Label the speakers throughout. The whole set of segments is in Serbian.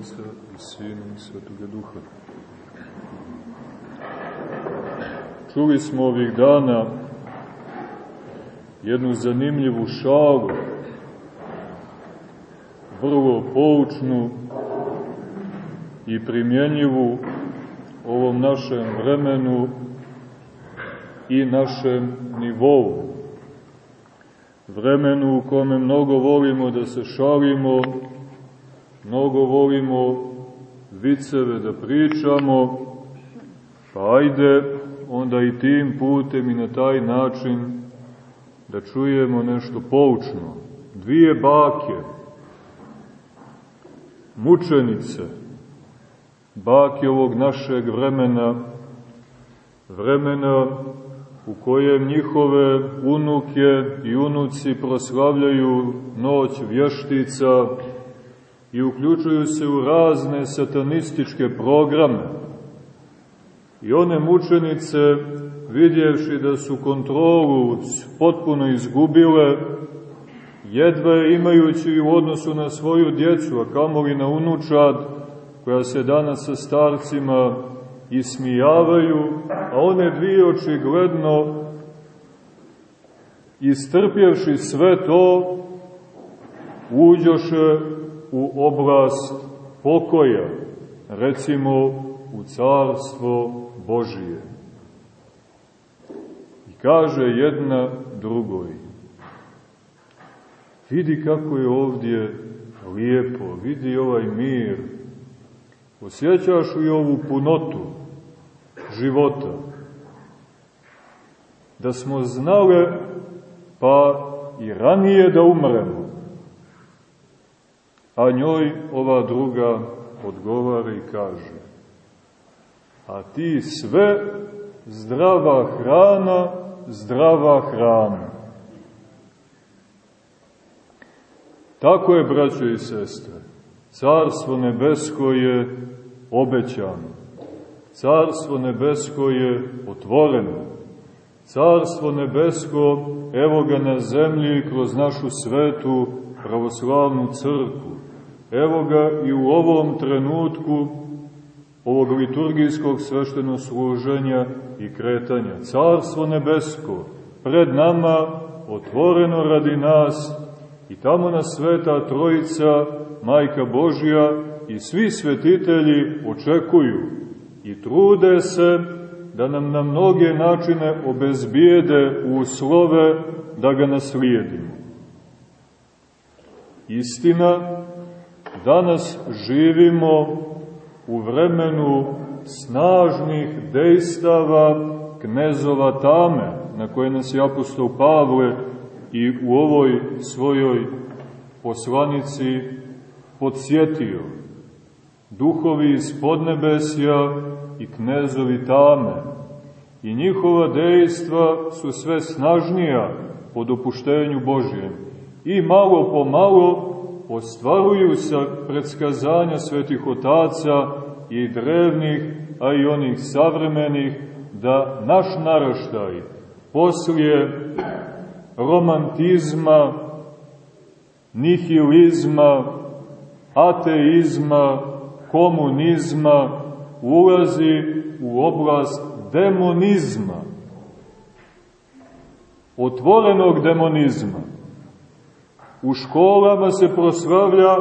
Speaker 1: Otca i Sina i Svetoga Duha. Čuli smo ovih dana jednu zanimljivu šalu, vrlo poučnu i primjenjivu ovom našem vremenu i našem nivou. Vremenu u kome mnogo volimo da se šalimo, mnogo volimo viceve da pričamo, pa ajde onda i tim putem i na taj način da čujemo nešto poučno. Dvije bake, mučenice, bake ovog našeg vremena, vremena u kojem njihove unuke i unuci proslavljaju noć vještica i uključuju se u razne satanističke programe. I one mučenice, vidjevši da su kontrolu potpuno izgubile, jedva imajući u odnosu na svoju djecu, a kamoli na unučad, koja se danas sa starcima ismijavaju, a one dvije očigledno, istrpjevši sve to, uđoše u oblast pokoja, recimo u carstvo Božije. I kaže jedna drugoj, vidi kako je ovdje lijepo, vidi ovaj mir, osjećaš li ovu punotu života? Da smo znale pa i ranije da umremo. A njoj ova druga odgovara i kaže a ti sve zdrava hrana, zdrava hrana. Tako je, braćo i sestre, Carstvo nebesko je obećano. Carstvo nebesko je otvoreno. Carstvo nebesko, evo ga na zemlji kroz našu svetu pravoslavnu crkvu. Evo ga i u ovom trenutku ovog liturgijskog sveštenosluženja i kretanja. Carstvo nebesko pred nama, otvoreno radi nas, i tamo na sveta trojica, Majka Božja i svi svetitelji očekuju i trude se da nam na mnoge načine obezbijede uslove da ga naslijedimo. Istina, danas živimo u vremenu snažnih dejstava knezova tame, na koje nas je apostol Pavle i u ovoj svojoj poslanici podsjetio. Duhovi iz podnebesja i knezovi tame. I njihova dejstva su sve snažnija po dopuštenju Božijem. I malo po malo ostvaruju sa predskazanja svetih otaca i drevnih, a i onih savremenih, da naš naraštaj poslije romantizma, nihilizma, ateizma, komunizma ulazi u oblast demonizma, otvorenog demonizma. U školama se proslavlja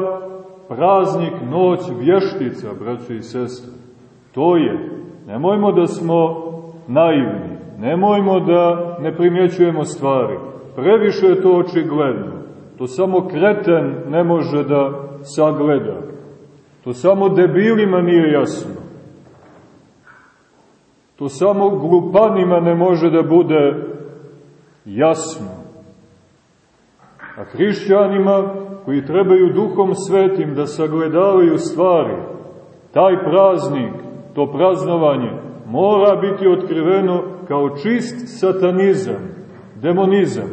Speaker 1: praznik Noć vještica, braćo i sestre. To je, nemojmo da smo naivni, nemojmo da ne primjećujemo stvari. Previše je to očigledno. To samo kreten ne može da sagleda. To samo debilima nije jasno. To samo glupanima ne može da bude jasno. A hrišćanima koji trebaju duhom svetim da sagledavaju stvari, taj praznik, to praznovanje, mora biti otkriveno kao čist satanizam, demonizam.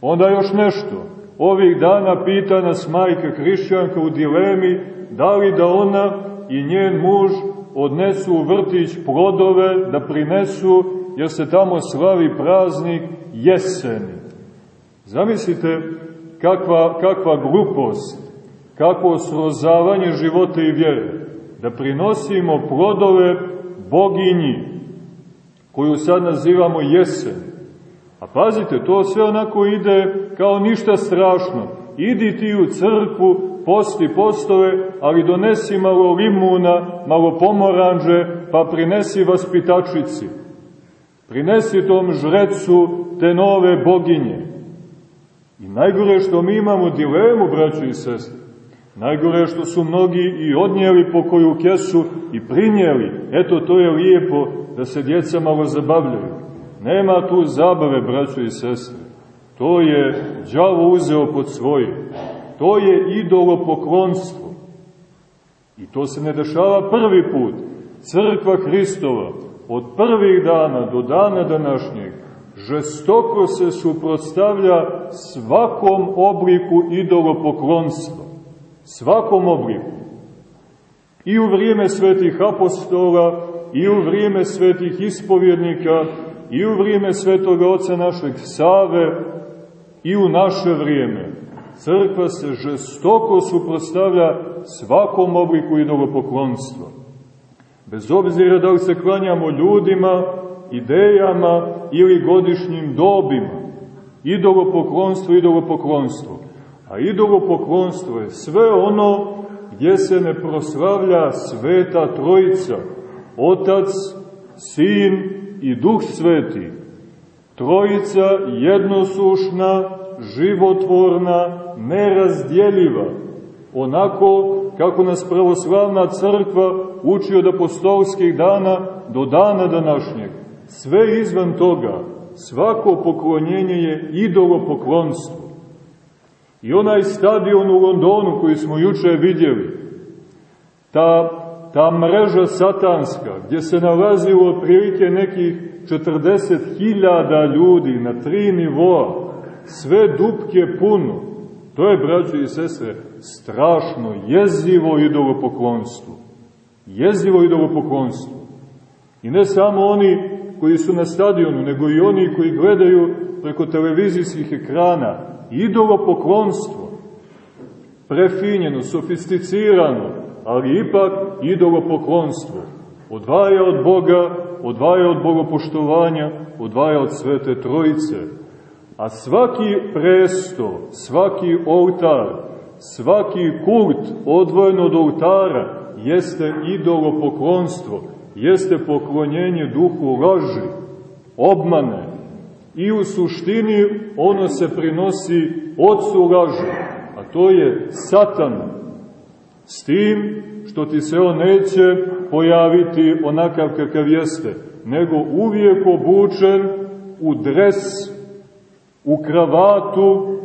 Speaker 1: Onda još nešto. Ovih dana pita nas majka hrišćanka u dilemi da li da ona i njen muž odnesu u vrtić plodove da prinesu jer se tamo slavi praznik jeseni. Zamislite kakva, kakva glupost, kako srozavanje života i vjere, da prinosimo plodove boginji, koju sad nazivamo jesen. A pazite, to sve onako ide kao ništa strašno. Idi ti u crkvu, posti postove, ali donesi malo limuna, malo pomoranđe, pa prinesi vaspitačici. Prinesi tom žrecu te nove boginje. I najgore što mi imamo dilemu, braćo i sestre. Najgore što su mnogi i odnijeli po koju kesu i prinijeli. Eto, to je lijepo da se djeca malo zabavljaju. Nema tu zabave, braćo i sestre. To je đavo uzeo pod svoje. To je idolopoklonstvo. I to se ne dešava prvi put. Crkva Hristova od prvih dana do dana današnjeg žestoko se suprotstavlja svakom obliku idolopoklonstva. Svakom obliku. I u vrijeme svetih apostola, i u vrijeme svetih ispovjednika, i u vrijeme svetoga oca našeg Save, i u naše vrijeme. Crkva se žestoko suprostavlja svakom obliku idolopoklonstva. Bez obzira da li se klanjamo ljudima, idejama ili godišnjim dobima. Idolopoklonstvo, idolopoklonstvo. A idolopoklonstvo je sve ono gdje se ne proslavlja sveta trojica, Otac, Sin i Duh Sveti. Trojica jednosušna, životvorna, nerazdjeljiva, onako kako nas pravoslavna crkva uči od apostolskih dana do dana današnjeg. Sve izvan toga, svako poklonjenje je idolopoklonstvo. I onaj stadion u Londonu koji smo juče vidjeli, ta, ta mreža satanska, gdje se nalazilo otprilike nekih 40.000 ljudi na tri nivoa, sve dupke puno, to je, braćo i sestre, strašno, jezivo idolopoklonstvo. Jezivo idolopoklonstvo. I ne samo oni koji su na stadionu, nego i oni koji gledaju preko televizijskih ekrana. Idolopoklonstvo. Prefinjeno, sofisticirano, ali ipak idolopoklonstvo. Odvaja od Boga, odvaja od bogopoštovanja, odvaja od Svete Trojice. A svaki presto, svaki oltar, svaki kult odvojen od oltara jeste idolopoklonstvo, jeste poklonjenje duhu laži, obmane. I u suštini ono se prinosi ocu laži, a to je satan. S tim što ti se on neće pojaviti onakav kakav jeste, nego uvijek obučen u dres, u kravatu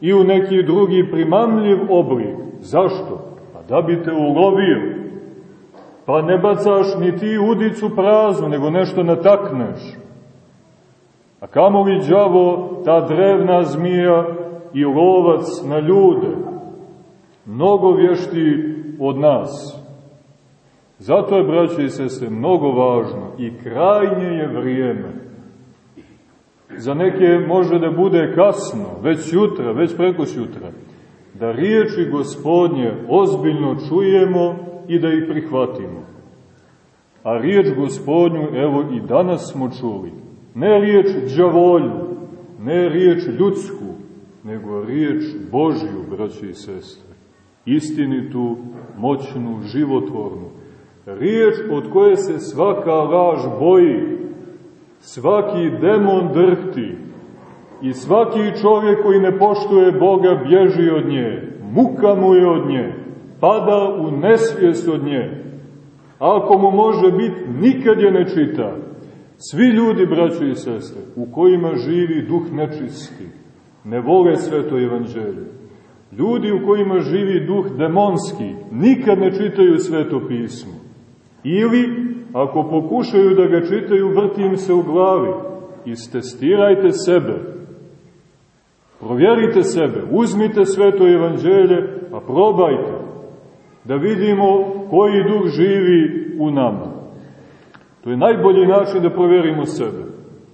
Speaker 1: i u neki drugi primamljiv oblik. Zašto? Pa da bi te ulovio Pa ne bacaš ni ti udicu praznu, nego nešto natakneš. A kamo li džavo, ta drevna zmija i lovac na ljude, mnogo vješti od nas. Zato je, braće i sestre, mnogo važno i krajnje je vrijeme. Za neke može da bude kasno, već jutra, već preko jutra, da riječi gospodnje ozbiljno čujemo i da ih prihvatimo. A riječ gospodnju, evo i danas smo čuli, ne riječ džavolju, ne riječ ljudsku, nego riječ Božju, braći i sestre, istinitu, moćnu, životvornu, riječ od koje se svaka laž boji, svaki demon drhti. I svaki čovjek koji ne poštuje Boga bježi od nje, muka mu je od nje, pada u nesvijest od nje. A ako mu može biti, nikad je ne čita. Svi ljudi, braćo i sestre, u kojima živi duh nečisti, ne vole sveto evanđelje. Ljudi u kojima živi duh demonski, nikad ne čitaju sveto pismo. Ili, ako pokušaju da ga čitaju, vrti im se u glavi. Istestirajte sebe. Provjerite sebe. Uzmite sveto evanđelje, pa probajte da vidimo koji duh živi u nama. To je najbolji način da provjerimo sebe.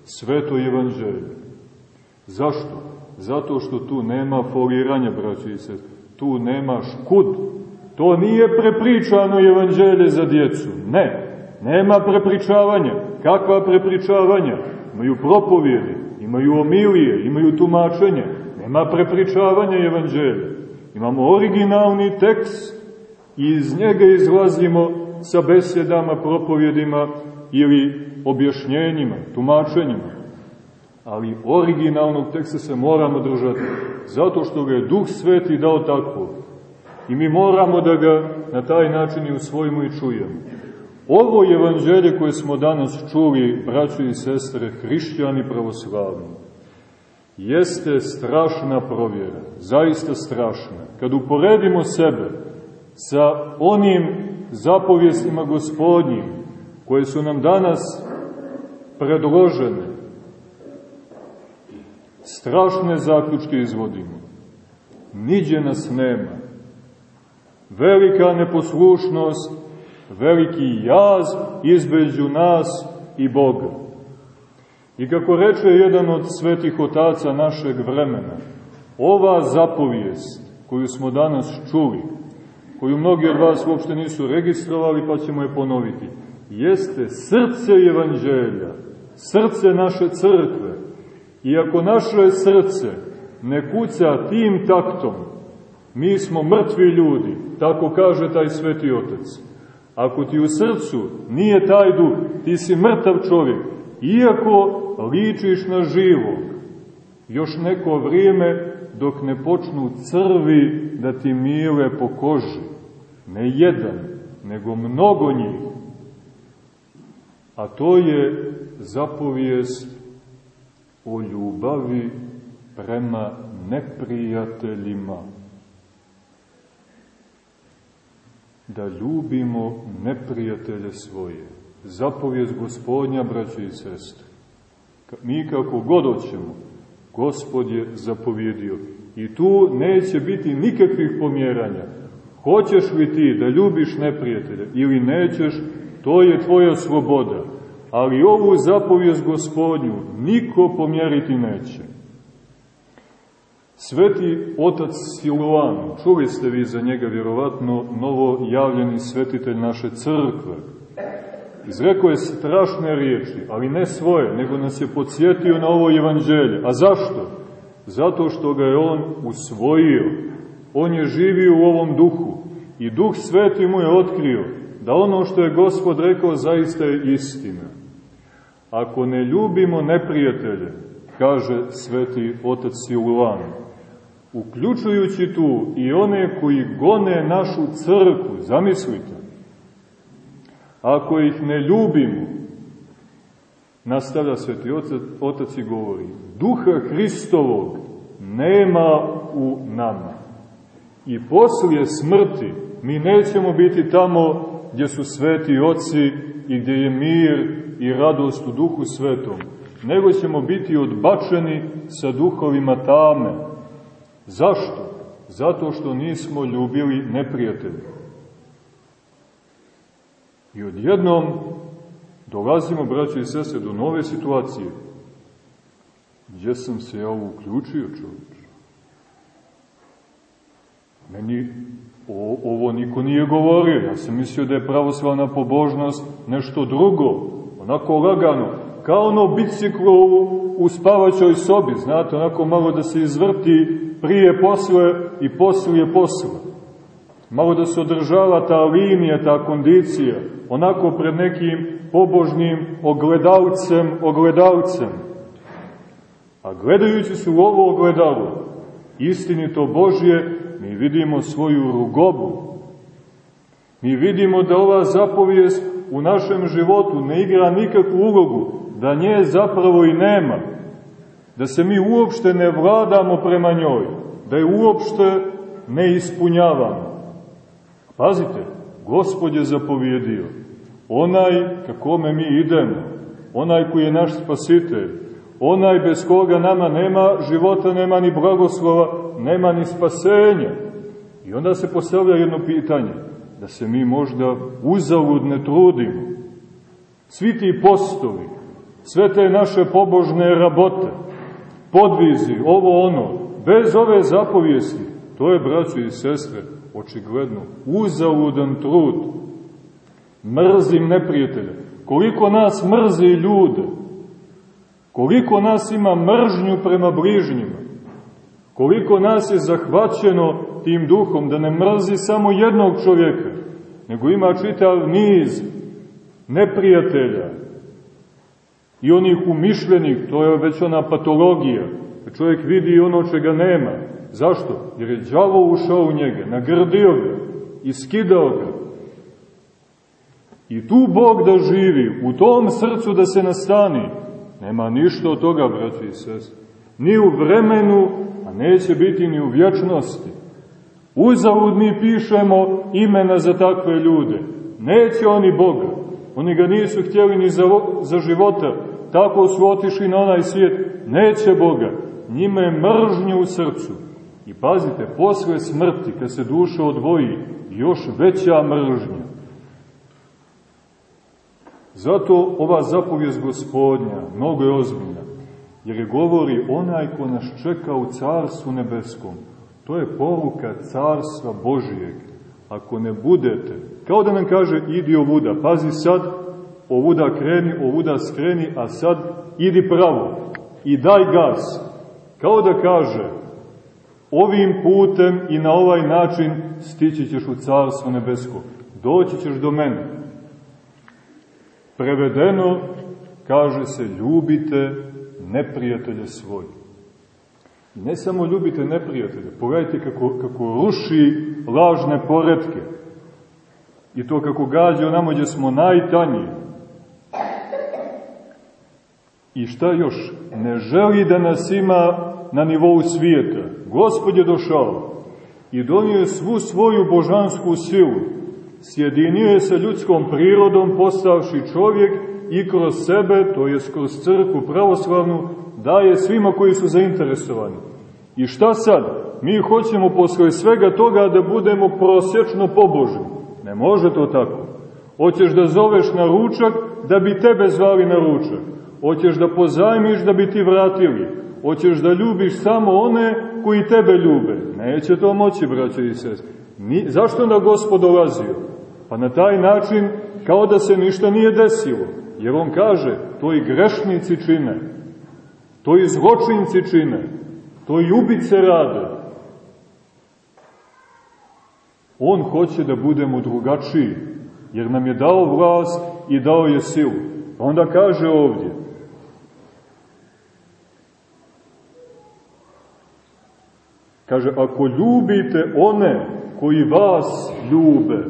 Speaker 1: Sveto evanđelje. Zašto? Zato što tu nema foliranja, braći i sest. tu nemaš kud. To nije prepričano evanđelje za djecu. Ne, nema prepričavanja. Kakva prepričavanja? Imaju propovjede, imaju omilije, imaju tumačenje. Nema prepričavanja evanđelja. Imamo originalni tekst i iz njega izlazimo sa besedama, propovjedima ili objašnjenjima, tumačenjima. Ali originalnog teksta se moramo držati, zato što ga je Duh Sveti dao tako. I mi moramo da ga na taj način i usvojimo i čujemo. Ovo evanđelje koje smo danas čuli, braćo i sestre, hrišćani pravoslavni, jeste strašna provjera, zaista strašna. Kad uporedimo sebe sa onim zapovjestima gospodnjim, koje su nam danas predložene, strašne zaključke izvodimo. Niđe nas nema. Velika neposlušnost, veliki jaz između nas i Boga. I kako reče jedan od svetih otaca našeg vremena, ova zapovijest koju smo danas čuli, koju mnogi od vas uopšte nisu registrovali, pa ćemo je ponoviti, jeste srce evanđelja, srce naše crkve. I ako naše srce ne kuca tim taktom, mi smo mrtvi ljudi, tako kaže taj sveti otac. Ako ti u srcu nije taj duh, ti si mrtav čovjek, iako ličiš na živog, još neko vrijeme dok ne počnu crvi da ti mile po koži. Ne jedan, nego mnogo njih. A to je zapovijest o ljubavi prema neprijateljima. Da ljubimo neprijatelje svoje. Zapovijest gospodnja, braće i sestre. Mi kako god hoćemo, gospod je zapovjedio. I tu neće biti nikakvih pomjeranja. Hoćeš li ti da ljubiš neprijatelje ili nećeš, to je tvoja sloboda. Ali ovu zapovijest gospodnju niko pomjeriti neće. Sveti otac Siluan, čuli ste vi za njega vjerovatno novo javljeni svetitelj naše crkve, izrekao je strašne riječi, ali ne svoje, nego nas je podsjetio na ovo evanđelje. A zašto? Zato što ga je on usvojio. On je živio u ovom duhu i duh sveti mu je otkrio da ono što je gospod rekao zaista je istina. Ako ne ljubimo neprijatelje, kaže sveti otac Siluan, uključujući tu i one koji gone našu crkvu, zamislite, ako ih ne ljubimo, nastavlja sveti otac, otac i govori, duha Hristovog nema u nama. I poslije smrti mi nećemo biti tamo gdje su sveti oci i gdje je mir i radost u duhu svetom, nego ćemo biti odbačeni sa duhovima tame. Zašto? Zato što nismo ljubili neprijatelje. I odjednom dolazimo, braći i sese, do nove situacije. Gdje sam se ja uključio, čovječ? Meni o, ovo niko nije govorio. Ja sam mislio da je pravoslavna pobožnost nešto drugo, onako lagano, kao ono biciklo u, u spavaćoj sobi, znate, onako malo da se izvrti prije posle i poslije posle. Malo da se održava ta linija, ta kondicija, onako pred nekim pobožnim ogledalcem, ogledalcem. A gledajući se u ovo ogledalo, istinito Božje, mi vidimo svoju rugobu. Mi vidimo da ova zapovijest u našem životu ne igra nikakvu ulogu, da nje zapravo i nema, da se mi uopšte ne vladamo prema njoj, da je uopšte ne ispunjavamo. Pazite, Gospod je zapovjedio, onaj kakome mi idemo, onaj koji je naš spasitelj, onaj bez koga nama nema života, nema ni blagoslova, nema ni spasenja. I onda se postavlja jedno pitanje, da se mi možda uzalud ne trudimo. Svi ti postovi, sve te naše pobožne rabote, podvizi, ovo ono, bez ove zapovijesti, to je, braćo i sestre, očigledno, uzaludan trud. Mrzim neprijatelja. Koliko nas mrzi ljude, koliko nas ima mržnju prema bližnjima, koliko nas je zahvaćeno tim duhom da ne mrzi samo jednog čovjeka, nego ima čitav niz neprijatelja i onih umišljenih, to je već ona patologija, da čovjek vidi ono čega nema. Zašto? Jer je đavo ušao u njega, nagrdio ga, iskidao ga. I tu Bog da živi, u tom srcu da se nastani, nema ništa od toga, braći i sest. Ni u vremenu, a neće biti ni u vječnosti. Uzavud mi pišemo imena za takve ljude. Neće oni Boga. Oni ga nisu htjeli ni za, za života. Tako su otišli na onaj svijet. Neće Boga. Njima je mržnje u srcu. I pazite, posle smrti, kad se duša odvoji, još veća mržnja. Zato ova zapovijest gospodnja mnogo je ozbiljna, jer je govori onaj ko nas čeka u Carstvu nebeskom. To je poruka Carstva Božijeg. Ako ne budete, kao da nam kaže idi ovuda, pazi sad, ovuda kreni, ovuda skreni, a sad idi pravo i daj gas. Kao da kaže, ovim putem i na ovaj način stići ćeš u Carstvo nebesko. Doći ćeš do mene. Prevedeno, kaže se, ljubite neprijatelje svoje. I ne samo ljubite neprijatelje, pogledajte kako, kako ruši lažne poredke. I to kako gađa onamo gdje smo najtanji. I šta još? Ne želi da nas ima na nivou svijeta. Gospod je došao i donio je svu svoju božansku silu. Sjedinio je sa ljudskom prirodom, postavši čovjek i kroz sebe, to je kroz crkvu pravoslavnu, daje svima koji su zainteresovani. I šta sad? Mi hoćemo posle svega toga da budemo prosječno pobožni. Ne može to tako. Hoćeš da zoveš na ručak da bi tebe zvali na ručak. Hoćeš da pozajmiš da bi ti vratili. Hoćeš da ljubiš samo one koji tebe ljube. Neće to moći, braćo i sest. Ni, zašto onda gospod dolazio? Pa na taj način kao da se ništa nije desilo. Jer on kaže, to i grešnici čine. To i zločinci čine. To i ubice rade. On hoće da budemo drugačiji, jer nam je dao vlast i dao je silu. Pa onda kaže ovdje, kaže, ako ljubite one koji vas ljube,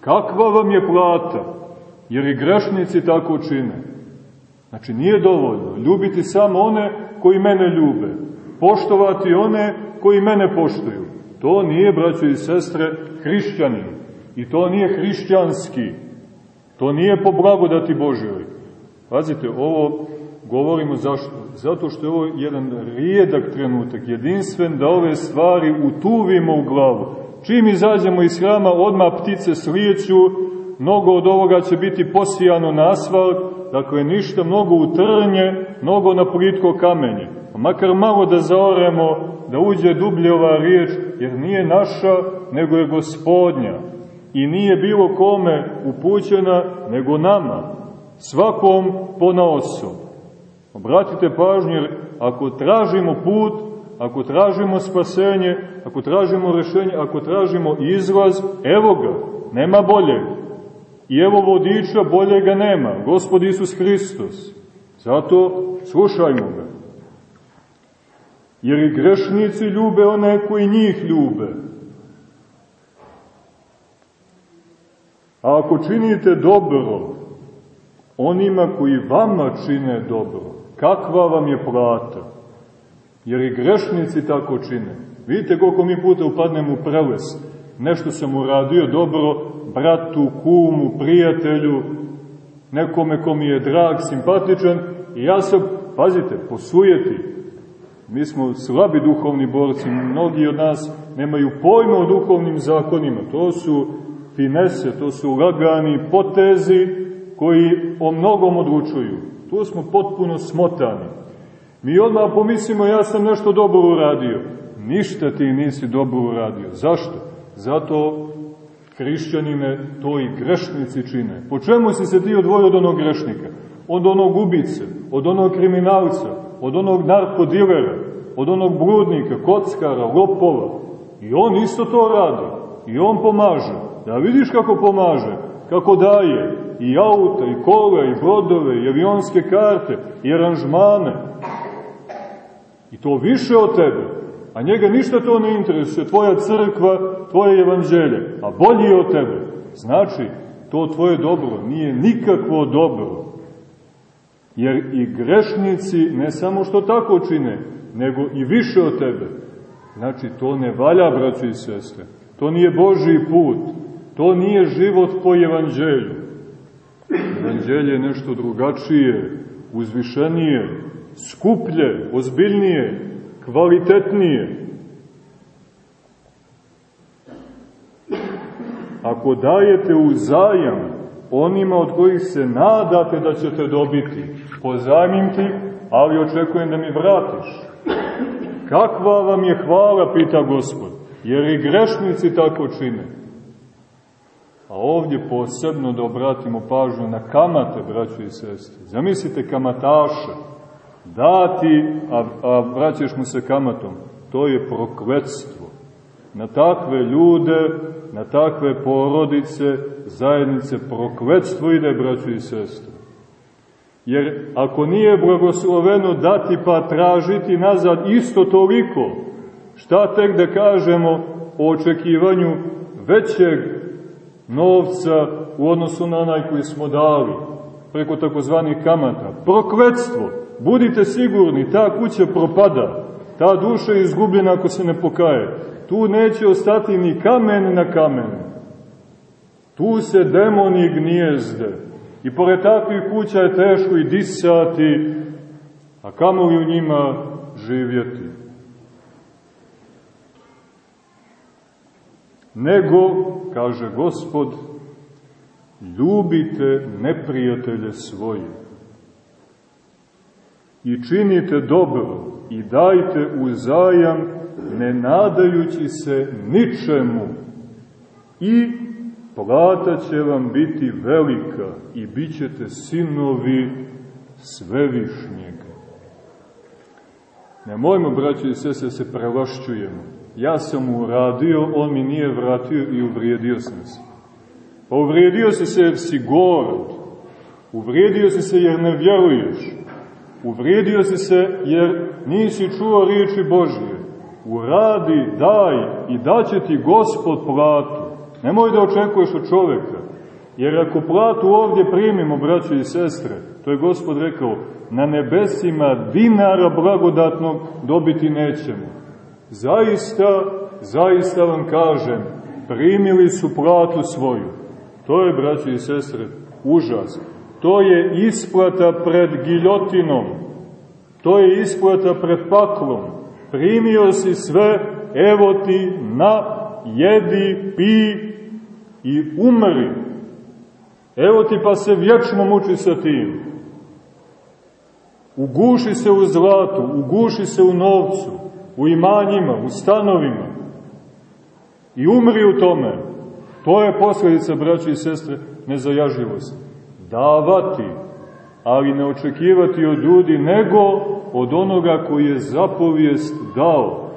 Speaker 1: kakva vam je plata? Jer i grešnici tako čine. Znači, nije dovoljno. Ljubiti samo one koji mene ljube. Poštovati one koji mene poštuju. To nije, braćo i sestre, hrišćanin. I to nije hrišćanski. To nije po blagodati Božjoj. Pazite, ovo govorimo zašto? Zato što je ovo jedan rijedak trenutak, jedinstven, da ove stvari utuvimo u glavu. Čim izađemo iz hrama, odmah ptice slijeću, mnogo od ovoga će biti posijano na asfalt, dakle ništa, mnogo u trnje, mnogo na plitko kamenje. Makar malo da zaoremo, da uđe dublje ova riječ, jer nije naša, nego je gospodnja. I nije bilo kome upućena, nego nama, svakom po osob. Obratite pažnju, jer ako tražimo put, ako tražimo spasenje, ako tražimo rešenje, ako tražimo izlaz, evo ga, nema boljeg. I evo vodiča, boljega nema, Gospod Isus Hristos. Zato slušajmo ga. Jer i grešnici ljube one koji njih ljube. A ako činite dobro onima koji vama čine dobro, kakva vam je plata? Jer i grešnici tako čine. Vidite koliko mi puta upadnemo u preles. Nešto sam uradio dobro bratu, kumu, prijatelju, nekome ko mi je drag, simpatičan, i ja sam, pazite, posujeti. Mi smo slabi duhovni borci, mnogi od nas nemaju pojma o duhovnim zakonima. To su finese, to su lagani potezi koji o mnogom odlučuju. Tu smo potpuno smotani. Mi odmah pomislimo ja sam nešto dobro uradio. ništa ti nisi dobro uradio. Zašto? Zato hrišćanine to i grešnici čine. Po čemu si se ti odvojio od onog grešnika? Od onog ubice, od onog kriminalca, od onog narkodilera, od onog bludnika, kockara, lopova. I on isto to radi. I on pomaže. Da vidiš kako pomaže, kako daje i auta, i kola, i brodove, i avionske karte, i aranžmane. I to više od tebe. A njega ništa to ne interesuje, tvoja crkva, tvoje evanđelje, a bolji je od tebe. Znači, to tvoje dobro nije nikakvo dobro. Jer i grešnici ne samo što tako čine, nego i više od tebe. Znači, to ne valja, braći i sestre. To nije Boži put. To nije život po evanđelju. Evanđelje je nešto drugačije, uzvišenije, skuplje, ozbiljnije, kvalitetnije. Ako dajete u zajam onima od kojih se nadate da ćete dobiti, pozajmim ti, ali očekujem da mi vratiš. Kakva vam je hvala, pita gospod, jer i grešnici tako čine. A ovdje posebno da obratimo pažnju na kamate, braćo i sestre. Zamislite kamataše, dati, a, a vraćaš mu se kamatom. To je prokletstvo. Na takve ljude, na takve porodice, zajednice, prokletstvo ide, braćo i sestre. Jer ako nije blagosloveno dati pa tražiti nazad isto toliko, šta tek da kažemo o očekivanju većeg novca u odnosu na onaj koji smo dali, preko takozvanih kamata. Prokletstvo! Budite sigurni, ta kuća propada, ta duša je izgubljena ako se ne pokaje. Tu neće ostati ni kamen na kamenu. Tu se demoni gnijezde. I pored takvih kuća je teško i disati, a kamo li u njima živjeti. Nego, kaže gospod, ljubite neprijatelje svoje i činite dobro i dajte uzajam ne nadajući se ničemu i plata će vam biti velika i bit ćete sinovi svevišnjega. Ne mojmo, braći i sese, se prelašćujemo. Ja sam uradio, on mi nije vratio i uvrijedio sam se. Pa uvrijedio si se jer si gorod. Uvrijedio si se jer ne vjeruješ. Uvrijedio si se jer nisi čuo riječi Božje. Uradi, daj i daće ti Gospod platu. Nemoj da očekuješ od čoveka. Jer ako platu ovdje primimo, braće i sestre, to je Gospod rekao, na nebesima dinara blagodatnog dobiti nećemo. Zaista, zaista vam kažem, primili su platu svoju. To je, braće i sestre, užas. To je isplata pred giljotinom. To je isplata pred paklom. Primio si sve, evo ti na, jedi, pi i umri. Evo ti pa se vječno muči sa tim. Uguši se u zlatu, uguši se u novcu, u imanjima, u stanovima. I umri u tome. To je posledica, braći i sestre, nezajaživosti. Davati, ali ne očekivati od ljudi, nego od onoga koji je zapovijest dao.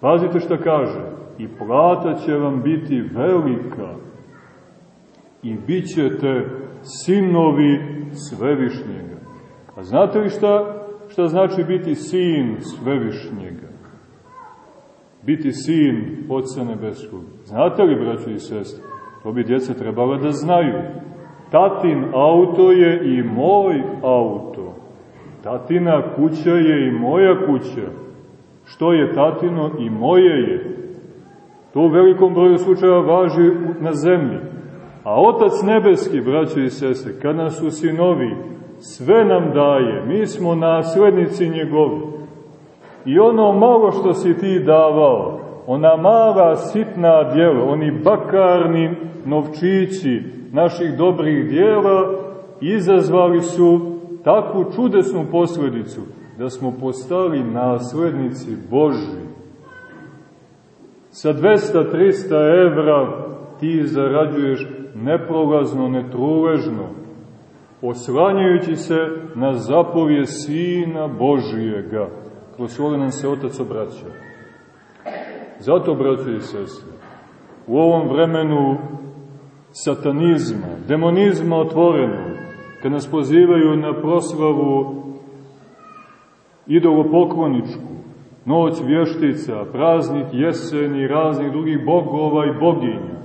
Speaker 1: Pazite šta kaže. I plata će vam biti velika. I bit ćete sinovi svevišnjega. A znate li šta, šta znači biti sin svevišnjega? Biti sin Otca Nebeskog. Znate li, braći i sestre? To bi djeca trebala da znaju. Tatin auto je i moj auto. Tatina kuća je i moja kuća. Što je tatino i moje je. To u velikom broju slučaja važi na zemlji. A Otac Nebeski, braće i sese, kad nas u sinovi, sve nam daje. Mi smo naslednici njegovi. I ono malo što si ti davao, ona mala sitna djela, oni bakarni novčići naših dobrih djela, izazvali su takvu čudesnu posledicu, da smo postali naslednici Boži. Sa 200-300 evra ti zarađuješ neprolazno, netruležno, oslanjajući se na zapovje Sina Božijega, kroz koga nam se Otac obraća. Zato, braćo i sestre, u ovom vremenu satanizma, demonizma otvorenog, kad nas pozivaju na proslavu idolopokloničku, noć vještica, praznik jeseni, raznih drugih bogova i boginja,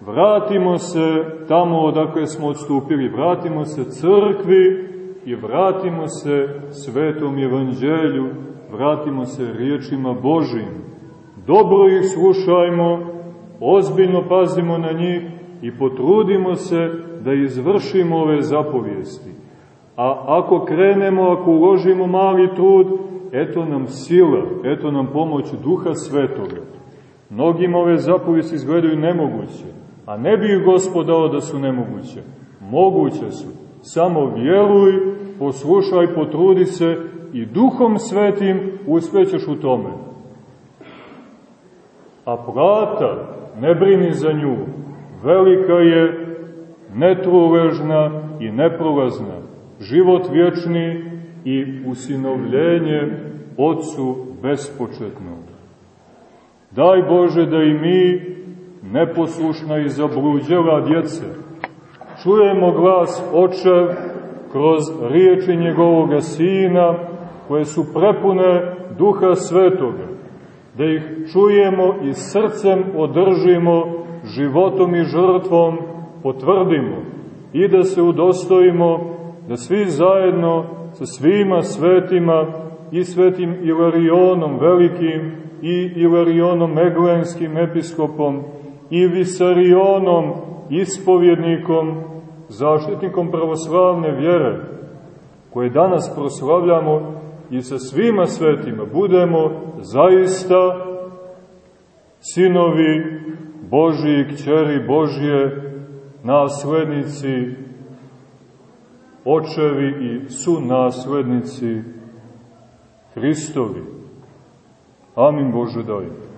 Speaker 1: vratimo se tamo odakle smo odstupili, vratimo se crkvi i vratimo se svetom evanđelju, vratimo se riječima Božim. Dobro ih slušajmo, ozbiljno pazimo na njih i potrudimo se da izvršimo ove zapovijesti. A ako krenemo, ako uložimo mali trud, eto nam sila, eto nam pomoć Duha Svetoga. Mnogim ove zapovijesti izgledaju nemoguće, a ne bi ih Gospod dao da su nemoguće. Moguće su. Samo vjeruj, poslušaj, potrudi se i Duhom Svetim uspećeš u tome. A plata, ne brini za nju, velika je, netruležna i neprolazna, život vječni i usinovljenje Otcu bespočetnog. Daj Bože da i mi, neposlušna i zabluđela djece, čujemo glas Očev kroz riječi njegovoga Sina, koje su prepune Duha Svetoga, da ih čujemo i srcem održimo, životom i žrtvom potvrdimo i da se udostojimo da svi zajedno sa svima svetima i svetim Ilarionom velikim i Ilarionom Eglenskim episkopom i Visarionom ispovjednikom, zaštitnikom pravoslavne vjere, koje danas proslavljamo i sa svima svetima, budemo zaista sinovi Božiji, kćeri Božije, naslednici, očevi i su naslednici Hristovi. Amin Bože daj.